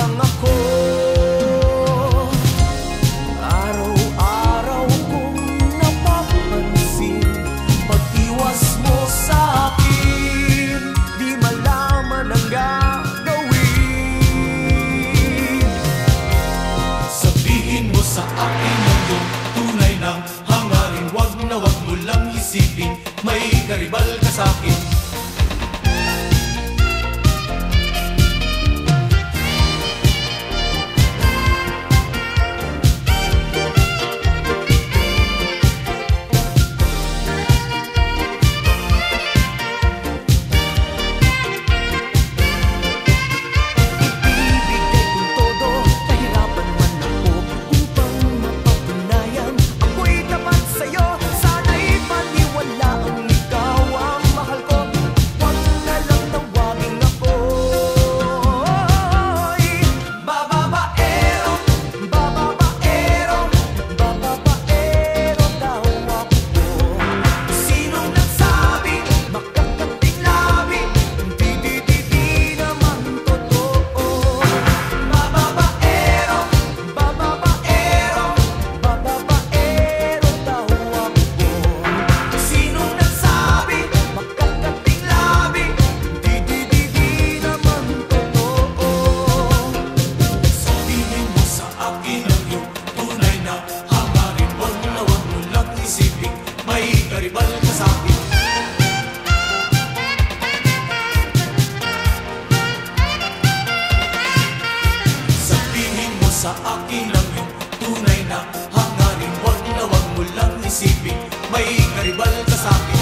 lang ako. Araw-araw kong napapansin Pag-iwas mo sa Di malaman ang gagawin. Sabihin mo sa akin ang tunay ng hangarin Wag na wag mo lang isipin May karibal ka sa akin. sa akin. Lang tunay na hangarin. Huwag na huwag mo lang isipin. May karibal ka sa'kin